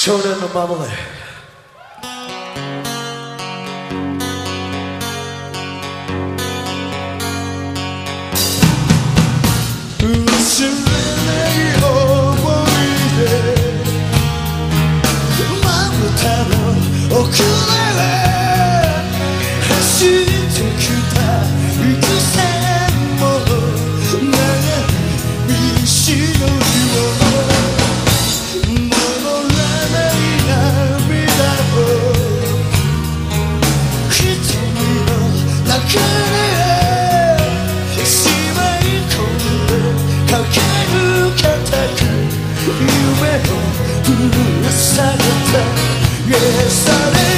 Şöyle mi babalı? Şimdi Oh, cool. 夢をぶら下げた Yes, I